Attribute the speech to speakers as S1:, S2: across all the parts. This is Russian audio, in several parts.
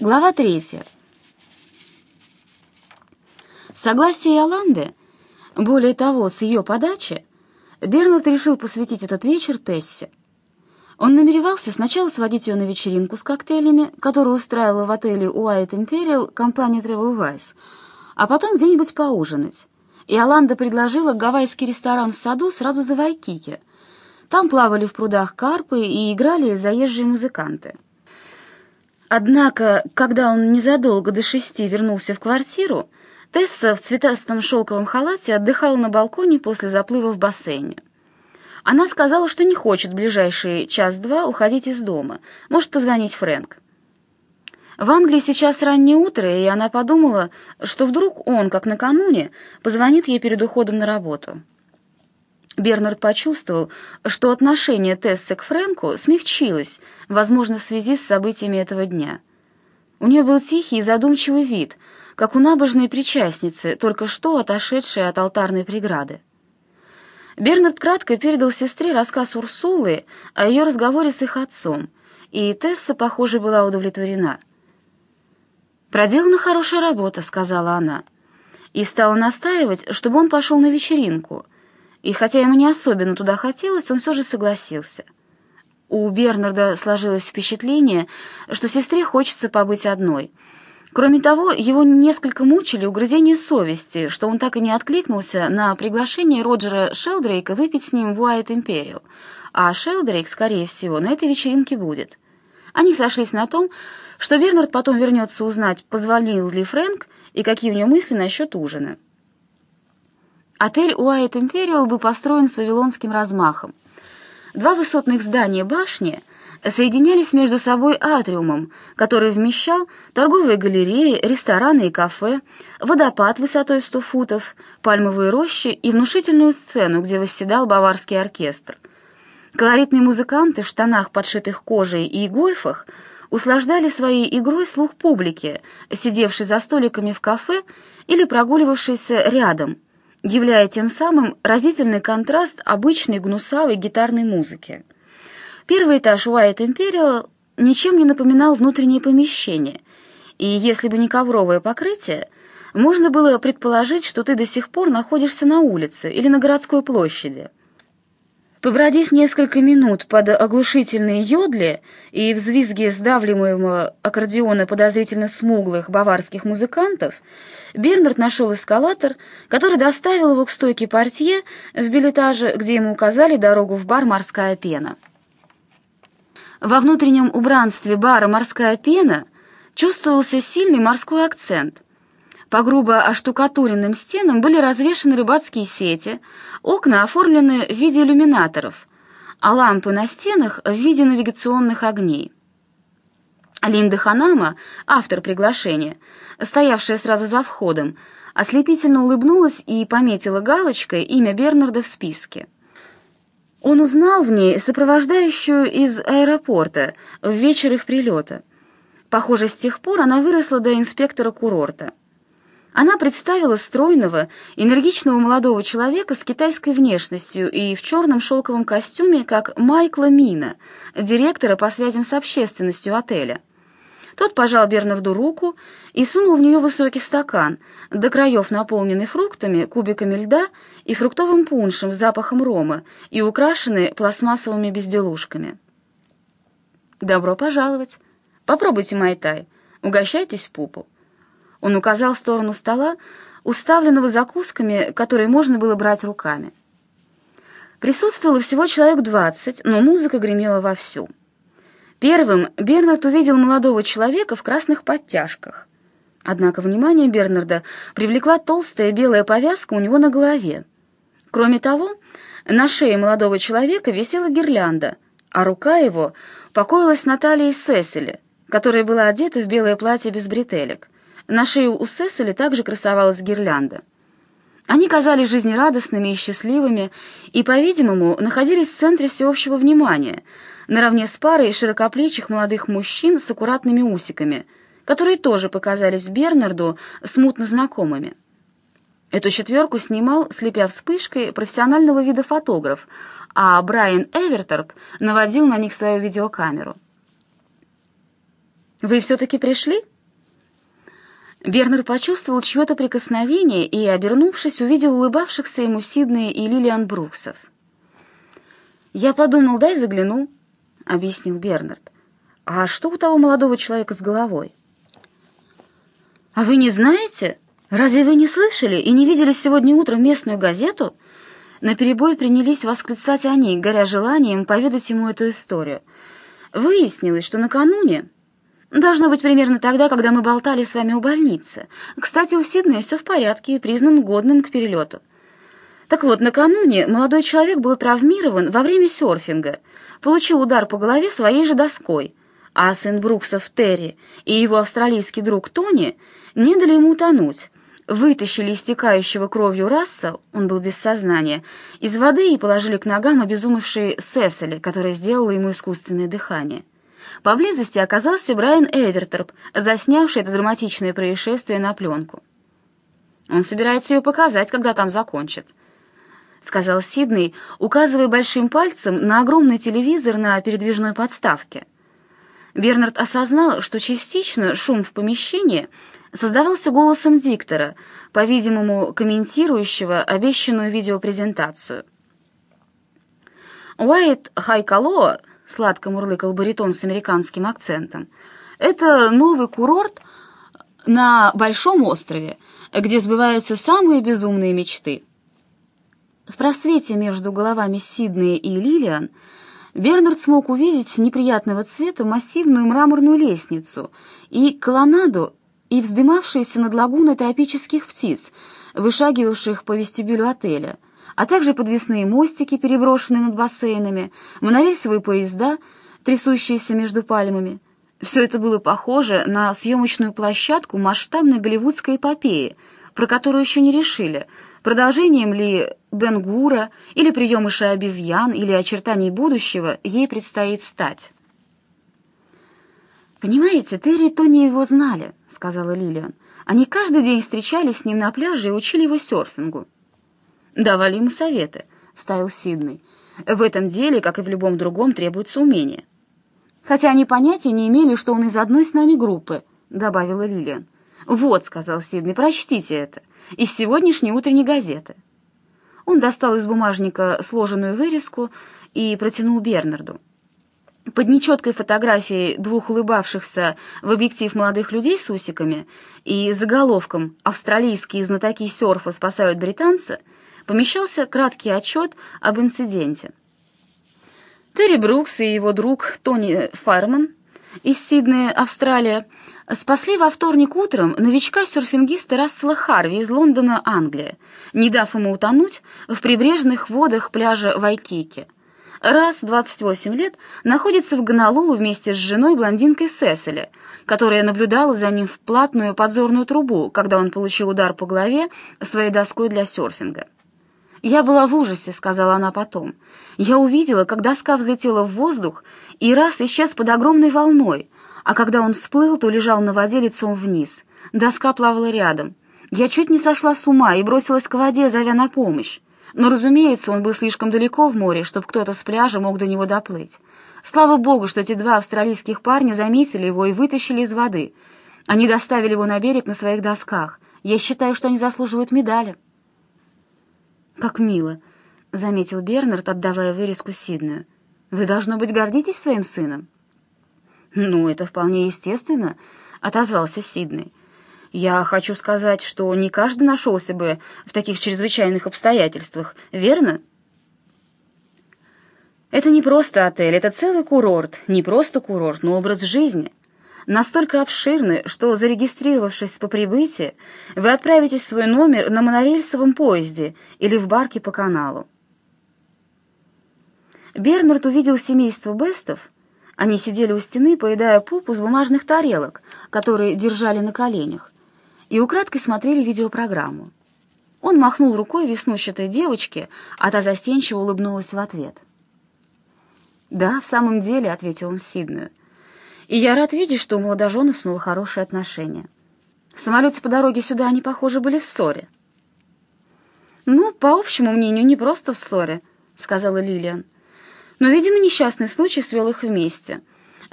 S1: Глава третья. С согласия Иоланды, более того, с ее подачи, Бернард решил посвятить этот вечер Тессе. Он намеревался сначала сводить ее на вечеринку с коктейлями, которую устраивала в отеле White Imperial компания Travelwise, а потом где-нибудь поужинать. Иоланда предложила гавайский ресторан в саду сразу за Вайкики. Там плавали в прудах карпы и играли заезжие музыканты. Однако, когда он незадолго до шести вернулся в квартиру, Тесса в цветастом шелковом халате отдыхала на балконе после заплыва в бассейне. Она сказала, что не хочет в ближайшие час-два уходить из дома, может позвонить Фрэнк. В Англии сейчас раннее утро, и она подумала, что вдруг он, как накануне, позвонит ей перед уходом на работу. Бернард почувствовал, что отношение Тессы к Фрэнку смягчилось, возможно, в связи с событиями этого дня. У нее был тихий и задумчивый вид, как у набожной причастницы, только что отошедшей от алтарной преграды. Бернард кратко передал сестре рассказ Урсулы о ее разговоре с их отцом, и Тесса, похоже, была удовлетворена. «Проделана хорошая работа», — сказала она, и стала настаивать, чтобы он пошел на вечеринку — и хотя ему не особенно туда хотелось, он все же согласился. У Бернарда сложилось впечатление, что сестре хочется побыть одной. Кроме того, его несколько мучили угрызения совести, что он так и не откликнулся на приглашение Роджера Шелдрейка выпить с ним в Уайт Империал, а Шелдрейк, скорее всего, на этой вечеринке будет. Они сошлись на том, что Бернард потом вернется узнать, позвонил ли Фрэнк и какие у него мысли насчет ужина. Отель Уайт Империал был построен с вавилонским размахом. Два высотных здания башни соединялись между собой атриумом, который вмещал торговые галереи, рестораны и кафе, водопад высотой в 100 футов, пальмовые рощи и внушительную сцену, где восседал баварский оркестр. Колоритные музыканты в штанах, подшитых кожей и гольфах, услаждали своей игрой слух публики, сидевшей за столиками в кафе или прогуливавшейся рядом – являя тем самым разительный контраст обычной гнусавой гитарной музыки. Первый этаж White Imperial ничем не напоминал внутреннее помещение, и если бы не ковровое покрытие, можно было предположить, что ты до сих пор находишься на улице или на городской площади. Побродив несколько минут под оглушительные йодли и взвизги сдавливаемого аккордеона подозрительно смуглых баварских музыкантов, Бернард нашел эскалатор, который доставил его к стойке портье в билетаже, где ему указали дорогу в бар «Морская пена». Во внутреннем убранстве бара «Морская пена» чувствовался сильный морской акцент – по грубо оштукатуренным стенам были развешаны рыбацкие сети, окна оформлены в виде иллюминаторов, а лампы на стенах в виде навигационных огней. Линда Ханама, автор приглашения, стоявшая сразу за входом, ослепительно улыбнулась и пометила галочкой имя Бернарда в списке. Он узнал в ней сопровождающую из аэропорта в вечер их прилета. Похоже, с тех пор она выросла до инспектора курорта. Она представила стройного, энергичного молодого человека с китайской внешностью и в черном шелковом костюме, как Майкла Мина, директора по связям с общественностью отеля. Тот пожал Бернарду руку и сунул в нее высокий стакан, до краев наполненный фруктами, кубиками льда и фруктовым пуншем с запахом рома и украшенный пластмассовыми безделушками. «Добро пожаловать! Попробуйте майтай, угощайтесь пупу!» Он указал в сторону стола, уставленного закусками, которые можно было брать руками. Присутствовало всего человек двадцать, но музыка гремела вовсю. Первым Бернард увидел молодого человека в красных подтяжках. Однако внимание Бернарда привлекла толстая белая повязка у него на голове. Кроме того, на шее молодого человека висела гирлянда, а рука его покоилась на талии Сесили, которая была одета в белое платье без бретелек. На шее у Сесили также красовалась гирлянда. Они казались жизнерадостными и счастливыми и, по-видимому, находились в центре всеобщего внимания, наравне с парой широкоплечих молодых мужчин с аккуратными усиками, которые тоже показались Бернарду смутно знакомыми. Эту четверку снимал, слепя вспышкой, профессионального вида фотограф, а Брайан Эверторп наводил на них свою видеокамеру. Вы все-таки пришли?» Бернард почувствовал чье-то прикосновение и, обернувшись, увидел улыбавшихся ему Сиднey и Лилиан Бруксов. «Я подумал, дай загляну», — объяснил Бернард. «А что у того молодого человека с головой?» «А вы не знаете? Разве вы не слышали и не видели сегодня утром местную газету?» На перебой принялись восклицать они, горя желанием поведать ему эту историю. Выяснилось, что накануне Должно быть примерно тогда, когда мы болтали с вами у больницы. Кстати, у Сиднея все в порядке и признан годным к перелету. Так вот, накануне молодой человек был травмирован во время серфинга, получил удар по голове своей же доской, а сын Бруксов Терри и его австралийский друг Тони не дали ему утонуть, вытащили истекающего кровью раса, он был без сознания, из воды и положили к ногам обезумевшей Сесили, которая сделала ему искусственное дыхание. Поблизости оказался Брайан Эвертерп, заснявший это драматичное происшествие на пленку. «Он собирается ее показать, когда там закончит», — сказал Сидней, указывая большим пальцем на огромный телевизор на передвижной подставке. Бернард осознал, что частично шум в помещении создавался голосом диктора, по-видимому, комментирующего обещанную видеопрезентацию. Уайт Хайкало сладко мурлыкал баритон с американским акцентом. «Это новый курорт на Большом острове, где сбываются самые безумные мечты». В просвете между головами Сиднея и Лилиан Бернард смог увидеть неприятного цвета массивную мраморную лестницу и колоннаду, и вздымавшиеся над лагуной тропических птиц, вышагивавших по вестибюлю отеля — а также подвесные мостики, переброшенные над бассейнами, монорельсовые поезда, трясущиеся между пальмами. Все это было похоже на съемочную площадку масштабной голливудской эпопеи, про которую еще не решили, продолжением ли Бенгура или приемыша обезьян или очертаний будущего ей предстоит стать. «Понимаете, Терри и Тони его знали», — сказала Лилиан. «Они каждый день встречались с ним на пляже и учили его серфингу. «Давали ему советы», — ставил Сиднey. «В этом деле, как и в любом другом, требуется умение». «Хотя они понятия не имели, что он из одной с нами группы», — добавила Лилиан. «Вот», — сказал Сиднey, — «прочтите это. Из сегодняшней утренней газеты». Он достал из бумажника сложенную вырезку и протянул Бернарду. Под нечеткой фотографией двух улыбавшихся в объектив молодых людей с усиками и заголовком «Австралийские знатоки серфа спасают британца» помещался краткий отчет об инциденте. Терри Брукс и его друг Тони Фарман из Сиднея, Австралия, спасли во вторник утром новичка-серфингиста Рассела Харви из Лондона, Англия, не дав ему утонуть в прибрежных водах пляжа Вайкики. Раз, 28 лет, находится в Гонолулу вместе с женой блондинкой Сесили, которая наблюдала за ним в платную подзорную трубу, когда он получил удар по голове своей доской для серфинга. «Я была в ужасе», — сказала она потом. «Я увидела, как доска взлетела в воздух и раз исчез под огромной волной, а когда он всплыл, то лежал на воде лицом вниз. Доска плавала рядом. Я чуть не сошла с ума и бросилась к воде, зовя на помощь. Но, разумеется, он был слишком далеко в море, чтобы кто-то с пляжа мог до него доплыть. Слава богу, что эти два австралийских парня заметили его и вытащили из воды. Они доставили его на берег на своих досках. Я считаю, что они заслуживают медали». «Как мило», — заметил Бернард, отдавая вырезку Сидную. «Вы, должно быть, гордитесь своим сыном?» «Ну, это вполне естественно», — отозвался Сиднey. «Я хочу сказать, что не каждый нашелся бы в таких чрезвычайных обстоятельствах, верно?» «Это не просто отель, это целый курорт, не просто курорт, но образ жизни» настолько обширны, что, зарегистрировавшись по прибытии, вы отправитесь в свой номер на монорельсовом поезде или в барке по каналу. Бернард увидел семейство Бестов. Они сидели у стены, поедая пупу с бумажных тарелок, которые держали на коленях, и украдкой смотрели видеопрограмму. Он махнул рукой веснущатой девочке, а та застенчиво улыбнулась в ответ. «Да, в самом деле», — ответил он Сиднею, и я рад видеть, что у молодоженов снова хорошие отношения. В самолете по дороге сюда они, похоже, были в ссоре. «Ну, по общему мнению, не просто в ссоре», — сказала Лилиан. «Но, видимо, несчастный случай свел их вместе.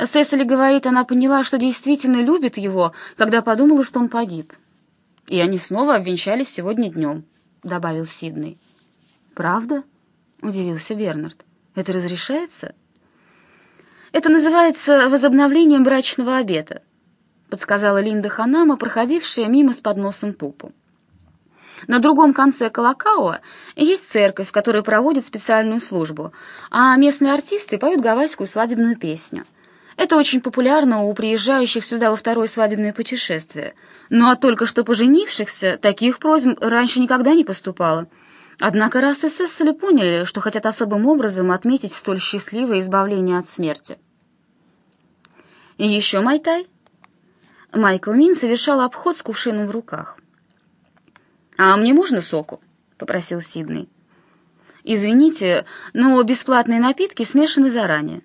S1: Сесили говорит, она поняла, что действительно любит его, когда подумала, что он погиб. И они снова обвенчались сегодня днем», — добавил Сидней. «Правда?» — удивился Бернард. «Это разрешается?» «Это называется возобновлением брачного обета», — подсказала Линда Ханама, проходившая мимо с подносом пупу. На другом конце Колокауа есть церковь, в которой проводят специальную службу, а местные артисты поют гавайскую свадебную песню. Это очень популярно у приезжающих сюда во второе свадебное путешествие. Ну а только что поженившихся таких просьб раньше никогда не поступало. Однако раз и Сессели поняли, что хотят особым образом отметить столь счастливое избавление от смерти. Еще Майтай. Майкл Мин совершал обход с кувшином в руках. «А мне можно соку?» — попросил Сидней. «Извините, но бесплатные напитки смешаны заранее».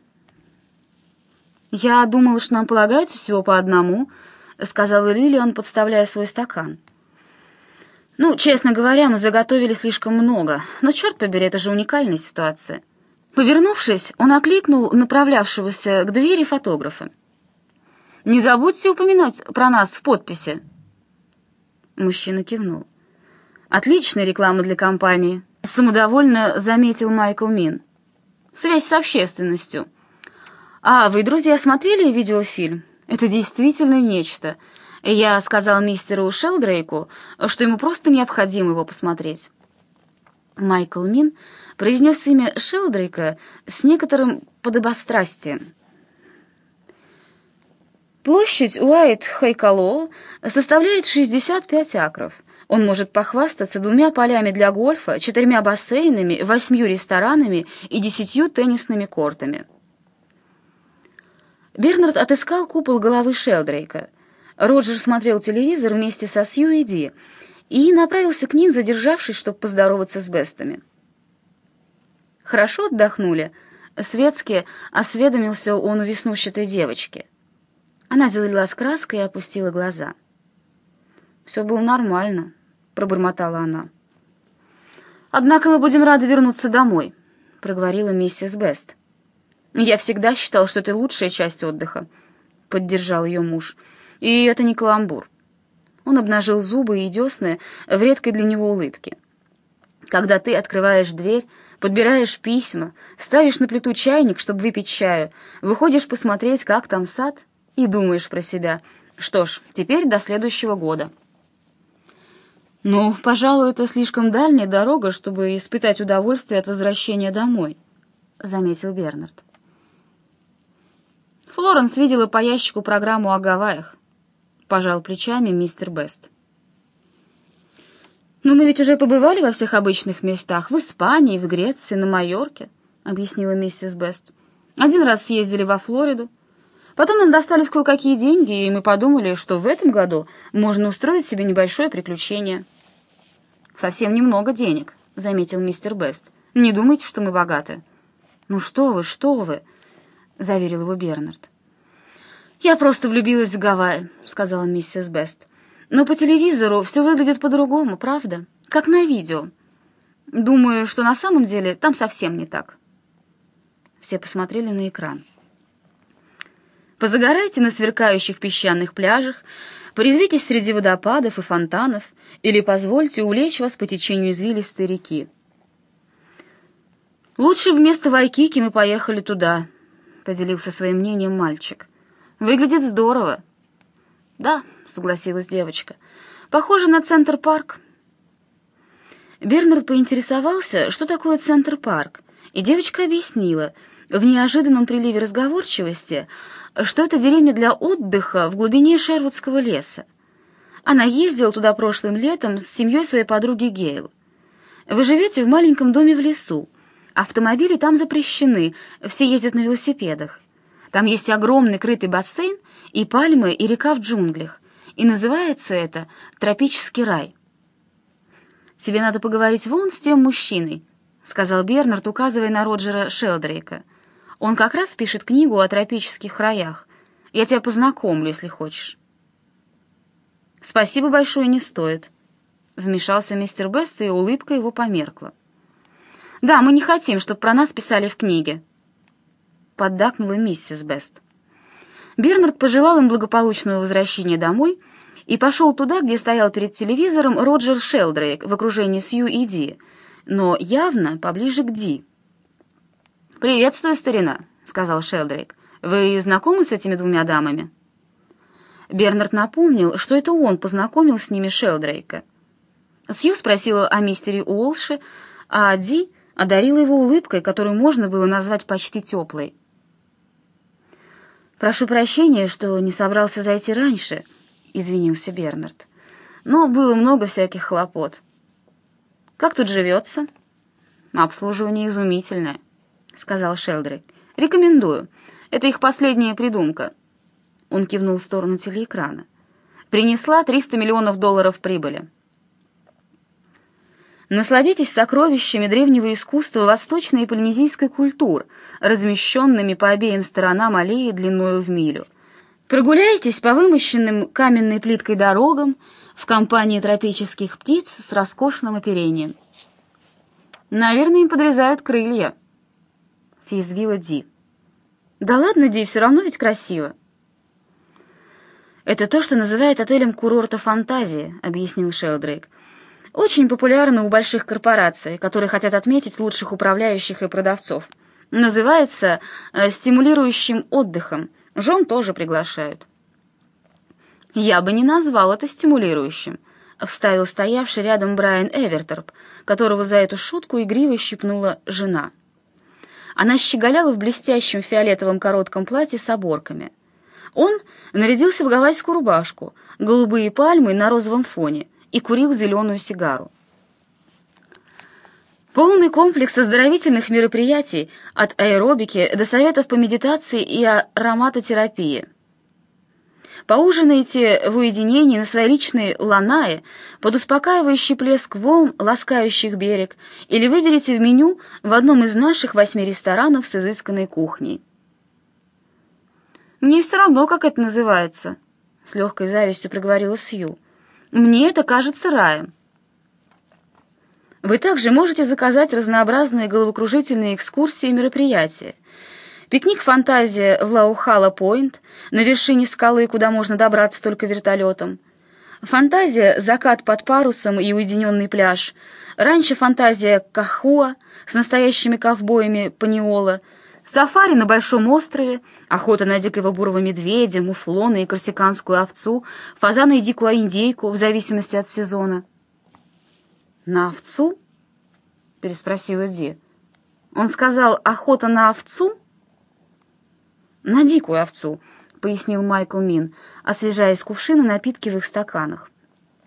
S1: «Я думала, что нам полагается всего по одному», — сказала Лилиан, подставляя свой стакан. «Ну, честно говоря, мы заготовили слишком много, но, черт побери, это же уникальная ситуация». Повернувшись, он окликнул направлявшегося к двери фотографа. «Не забудьте упоминать про нас в подписи». Мужчина кивнул. Отличная реклама для компании, самодовольно заметил Майкл Мин. Связь с общественностью. А вы, друзья, смотрели видеофильм? Это действительно нечто. Я сказал мистеру Шелдрейку, что ему просто необходимо его посмотреть. Майкл Мин произнес имя Шелдрейка с некоторым подобострастием. Площадь Уайт-Хайкало составляет 65 акров — он может похвастаться двумя полями для гольфа, четырьмя бассейнами, восьмью ресторанами и десятью теннисными кортами. Бернард отыскал купол головы Шелдрейка. Роджер смотрел телевизор вместе со Сью и Ди и направился к ним, задержавшись, чтобы поздороваться с Бестами. «Хорошо отдохнули?» Светски осведомился он у веснущатой девочки. Она залилась краской и опустила глаза. «Все было нормально», — пробормотала она. «Однако мы будем рады вернуться домой», — проговорила миссис Бест. «Я всегда считал, что это лучшая часть отдыха», — поддержал ее муж. «И это не каламбур». Он обнажил зубы и десны в редкой для него улыбке. «Когда ты открываешь дверь, подбираешь письма, ставишь на плиту чайник, чтобы выпить чаю, выходишь посмотреть, как там сад, и думаешь про себя. Что ж, теперь до следующего года». «Ну, пожалуй, это слишком дальняя дорога, чтобы испытать удовольствие от возвращения домой», — заметил Бернард. Флоренс видела по ящику программу о Гавайях. Пожал плечами мистер Бест. «Но мы ведь уже побывали во всех обычных местах, в Испании, в Греции, на Майорке», — объяснила миссис Бест. «Один раз съездили во Флориду. Потом нам достались кое-какие деньги, и мы подумали, что в этом году можно устроить себе небольшое приключение». «Совсем немного денег», — заметил мистер Бест. «Не думайте, что мы богаты». «Ну что вы, что вы», — заверил его Бернард. «Я просто влюбилась в Гавайи», — сказала миссис Бест. «Но по телевизору все выглядит по-другому, правда? Как на видео. Думаю, что на самом деле там совсем не так». Все посмотрели на экран. Позагорайте на сверкающих песчаных пляжах, Порезвитесь среди водопадов и фонтанов или позвольте улечь вас по течению извилистой реки. «Лучше вместо Вайкики мы поехали туда», — поделился своим мнением мальчик. «Выглядит здорово». «Да», — согласилась девочка, — «похоже на Центр-парк». Бернард поинтересовался, что такое Центр-парк, и девочка объяснила, в неожиданном приливе разговорчивости — что это деревня для отдыха в глубине Шервудского леса. Она ездила туда прошлым летом с семьей своей подруги Гейл. Вы живете в маленьком доме в лесу. Автомобили там запрещены, все ездят на велосипедах. Там есть огромный крытый бассейн и пальмы, и река в джунглях. И называется это «Тропический рай». «Тебе надо поговорить вон с тем мужчиной», — сказал Бернард, указывая на Роджера Шелдрейка. Он как раз пишет книгу о тропических краях. Я тебя познакомлю, если хочешь». «Спасибо большое не стоит», — вмешался мистер Бест, и улыбка его померкла. «Да, мы не хотим, чтобы про нас писали в книге», — поддакнула миссис Бест. Бернард пожелал им благополучного возвращения домой и пошел туда, где стоял перед телевизором Роджер Шелдрейк в окружении Сью и Ди, но явно поближе к Ди. «Приветствую, старина», — сказал Шелдрейк. «Вы знакомы с этими двумя дамами?» Бернард напомнил, что это он познакомил с ними Шелдрейка. Сью спросила о мистере Уолше, а Ди одарила его улыбкой, которую можно было назвать почти теплой. «Прошу прощения, что не собрался зайти раньше», — извинился Бернард. «Но было много всяких хлопот. Как тут живется?» «Обслуживание изумительное», — сказал Шелдрик. «Рекомендую. Это их последняя придумка». Он кивнул в сторону телеэкрана. «Принесла 300 миллионов долларов прибыли». Насладитесь сокровищами древнего искусства восточной и полинезийской культур, размещенными по обеим сторонам аллеи длиною в милю. Прогуляйтесь по вымощенным каменной плиткой дорогам в компании тропических птиц с роскошным оперением. «Наверное, им подрезают крылья», — съязвила Ди. «Да ладно, Ди, все равно ведь красиво». «Это то, что называют отелем курорта фантазии», — объяснил Шелдрейк. Очень популярна у больших корпораций, которые хотят отметить лучших управляющих и продавцов. Называется э, стимулирующим отдыхом. Жен тоже приглашают. «Я бы не назвал это стимулирующим», — вставил стоявший рядом Брайан Эверторп, которого за эту шутку игриво щипнула жена. Она щеголяла в блестящем фиолетовом коротком платье с оборками. Он нарядился в гавайскую рубашку, голубые пальмы на розовом фоне, и курил зеленую сигару. Полный комплекс оздоровительных мероприятий от аэробики до советов по медитации и ароматотерапии. Поужинайте в уединении на своей личной ланае под успокаивающий плеск волн, ласкающих берег, или выберите в меню в одном из наших восьми ресторанов с изысканной кухней. «Мне все равно, как это называется», — с легкой завистью проговорила Сью. Мне это кажется раем. Вы также можете заказать разнообразные головокружительные экскурсии и мероприятия. Пикник-фантазия в Лаухала-Пойнт, на вершине скалы, куда можно добраться только вертолетом. Фантазия «Закат под парусом» и «Уединенный пляж». Раньше фантазия «Кахуа» с настоящими ковбоями Паниола. Сафари на Большом острове, Охота на дикого бурого медведя, муфлона и корсиканскую овцу, фазана и дикую индейку, в зависимости от сезона. «На овцу?» — переспросила Ди. «Он сказал, охота на овцу?» «На дикую овцу», — пояснил Майкл Мин, освежая из кувшина напитки в их стаканах,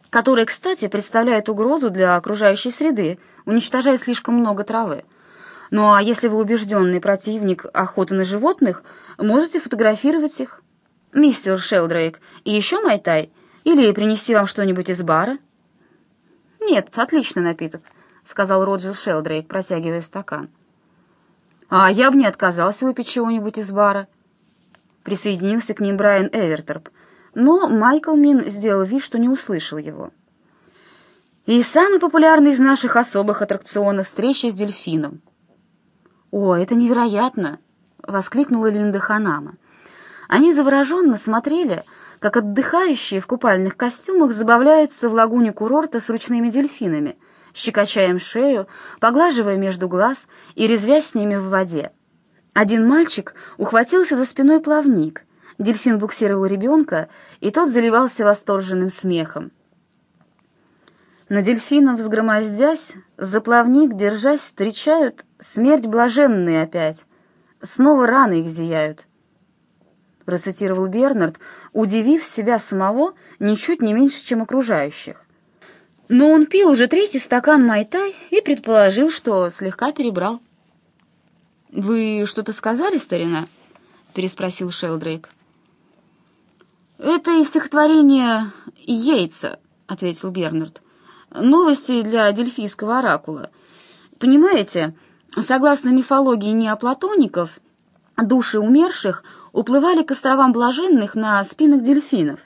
S1: которые, кстати, представляют угрозу для окружающей среды, уничтожая слишком много травы. Ну а если вы убежденный противник охоты на животных, можете фотографировать их. Мистер Шелдрейк, и еще майтай? Или принести вам что-нибудь из бара? Нет, отличный напиток, сказал Роджер Шелдрейк, протягивая стакан. А я бы не отказался выпить чего-нибудь из бара. Присоединился к ним Брайан Эверторп, но Майкл Мин сделал вид, что не услышал его. И самый популярный из наших особых аттракционов — встреча с дельфином. «О, это невероятно!» — воскликнула Линда Ханама. Они завороженно смотрели, как отдыхающие в купальных костюмах забавляются в лагуне курорта с ручными дельфинами, щекочая им шею, поглаживая между глаз и резвясь с ними в воде. Один мальчик ухватился за спиной плавник, дельфин буксировал ребенка, и тот заливался восторженным смехом. На дельфинов взгромоздясь, за плавник, держась, встречают смерть блаженные опять. Снова раны их зияют. Процитировал Бернард, удивив себя самого ничуть не меньше, чем окружающих. Но он пил уже третий стакан майтай и предположил, что слегка перебрал. «Вы что-то сказали, старина?» — переспросил Шелдрейк. «Это из стихотворения Йейтса», — ответил Бернард. Новости для дельфийского оракула. Понимаете, согласно мифологии неоплатоников, души умерших уплывали к островам блаженных на спинах дельфинов.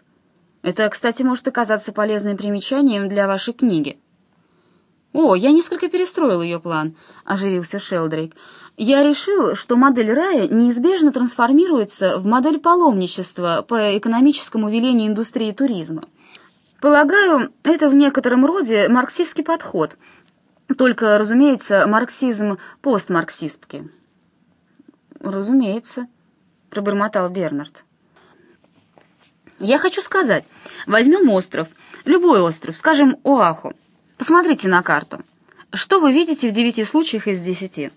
S1: Это, кстати, может оказаться полезным примечанием для вашей книги. «О, я несколько перестроил ее план», — оживился Шелдрейк. «Я решил, что модель рая неизбежно трансформируется в модель паломничества по экономическому велению индустрии туризма. Полагаю, это в некотором роде марксистский подход, только, разумеется, марксизм постмарксистский».
S2: «Разумеется», — пробормотал Бернард.
S1: «Я хочу сказать, возьмем остров, любой остров, скажем, Оаху. Посмотрите на карту. Что вы видите в девяти случаях из десяти?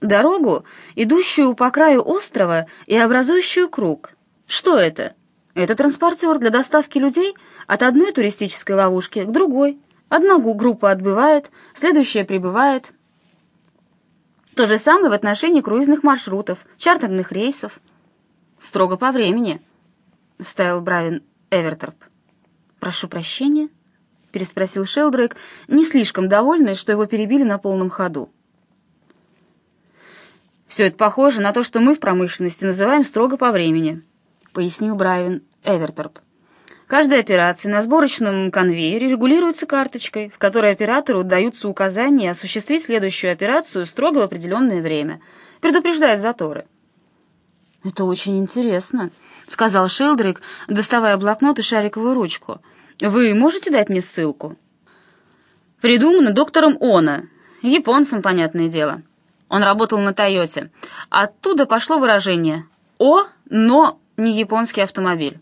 S1: Дорогу, идущую по краю острова и образующую круг. Что это? Это транспортер для доставки людей от одной туристической ловушки к другой. Одна группа отбывает, следующая прибывает. То же самое в отношении круизных маршрутов, чартерных рейсов. Строго по времени, — вставил Бравин Эверторп.
S2: «Прошу прощения?» переспросил
S1: Шелдрейк, не слишком довольный, что его перебили на полном ходу. «Все это похоже на то, что мы в промышленности называем строго по времени», — пояснил Брайвин Эверторп. «Каждая операция на сборочном конвейере регулируется карточкой, в которой оператору даются указания осуществить следующую операцию строго в определенное время, предупреждая заторы».
S2: «Это очень интересно», — сказал Шелдрик, доставая блокнот и шариковую ручку — вы можете дать мне ссылку?
S1: Придумано доктором Она, японцем, понятное дело. Он работал на Тойоте. Оттуда пошло выражение «О, но не японский автомобиль».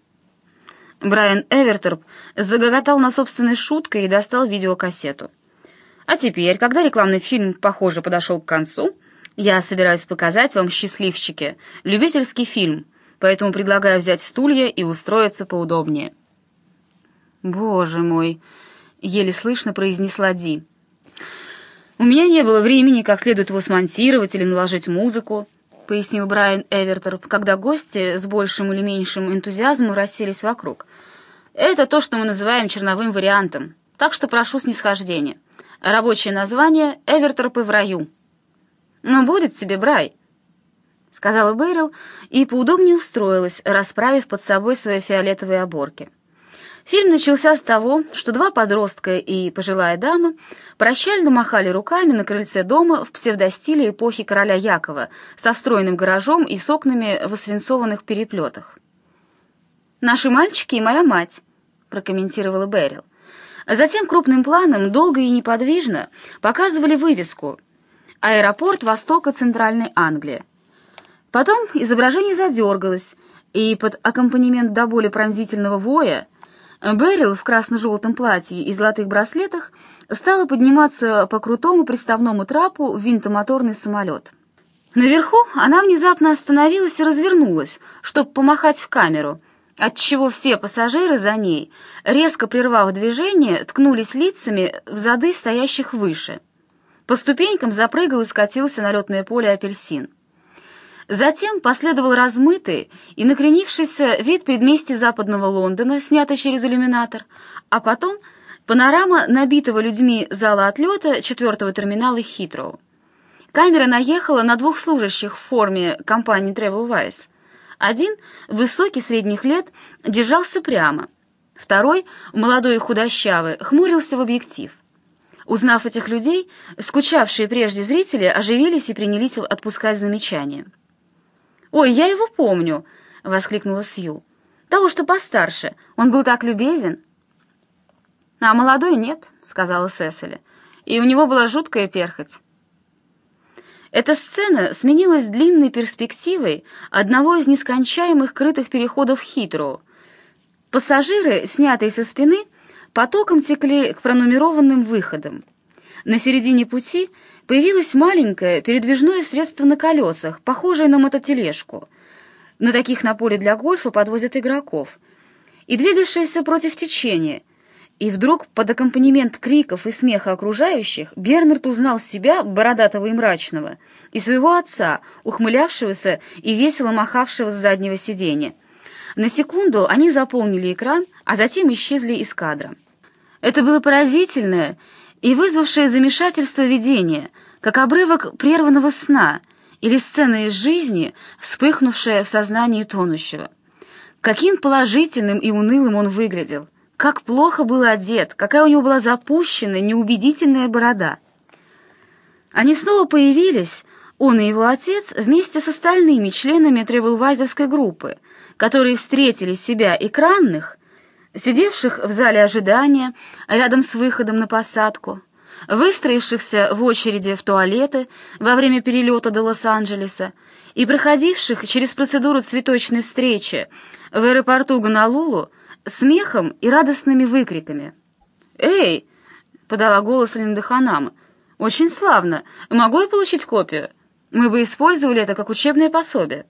S1: Брайан Эверторп загоготал на собственной шуткой и достал видеокассету. А теперь, когда рекламный фильм, похоже, подошел к концу, я собираюсь показать вам, счастливчики, любительский фильм, поэтому предлагаю взять стулья и устроиться поудобнее.
S2: «Боже мой!» — еле слышно произнесла Ди.
S1: «У меня не было времени как следует его смонтировать или наложить музыку», — пояснил Брайан Эверторп, когда гости с большим или меньшим энтузиазмом расселись вокруг. «Это то, что мы называем черновым вариантом, так что прошу снисхождения. Рабочее название — Эверторпы в раю». «Ну, будет тебе, Брай», — сказала Бэрил и поудобнее устроилась, расправив под собой свои фиолетовые оборки. Фильм начался с того, что два подростка и пожилая дама прощально махали руками на крыльце дома в псевдостиле эпохи короля Якова со встроенным гаражом и с окнами в освинцованных переплетах. «Наши мальчики и моя мать», — прокомментировала Берил. Затем крупным планом, долго и неподвижно, показывали вывеску «Аэропорт Востока Центральной Англии». Потом изображение задергалось, и под аккомпанемент до боли пронзительного воя Берил в красно-желтом платье и золотых браслетах стала подниматься по крутому приставному трапу в винтомоторный самолет. Наверху она внезапно остановилась и развернулась, чтобы помахать в камеру, отчего все пассажиры за ней, резко прервав движение, ткнулись лицами в зады стоящих выше. По ступенькам запрыгал и скатился на летное поле апельсин. Затем последовал размытый и накренившийся вид предместья западного Лондона, снятый через иллюминатор, а потом панорама набитого людьми зала отлета четвертого терминала Хитроу. Камера наехала на двух служащих в форме компании Travelwise. Один, высокий средних лет, держался прямо. Второй, молодой и худощавый, хмурился в объектив. Узнав этих людей, скучавшие прежде зрители оживились и принялись отпускать замечания. «Ой, я его помню!» — воскликнула Сью. «Того, что постарше. Он был так любезен». «А молодой нет», — сказала Сесили. «И у него была жуткая перхоть». Эта сцена сменилась длинной перспективой одного из нескончаемых крытых переходов Хитроу. Пассажиры, снятые со спины, потоком текли к пронумерованным выходам. На середине пути появилось маленькое передвижное средство на колесах, похожее на мототележку. На таких на поле для гольфа подвозят игроков. И двигавшееся против течения. И вдруг, под аккомпанемент криков и смеха окружающих, Бернард узнал себя, бородатого и мрачного, и своего отца, ухмылявшегося и весело махавшего с заднего сиденья. На секунду они заполнили экран, а затем исчезли из кадра. Это было поразительное и вызвавшее замешательство видение, как обрывок прерванного сна или сцена из жизни, вспыхнувшая в сознании тонущего. Каким положительным и унылым он выглядел, как плохо был одет, какая у него была запущенная, неубедительная борода. Они снова появились, он и его отец, вместе с остальными членами тревелвайзерской группы, которые встретили себя экранных, сидевших в зале ожидания рядом с выходом на посадку, выстроившихся в очереди в туалеты во время перелета до Лос-Анджелеса и проходивших через процедуру цветочной встречи в аэропорту Гонолулу смехом и радостными выкриками. «Эй!» — подала голос Линда Ханама. «Очень славно. Могу я получить копию? Мы бы использовали это как учебное пособие».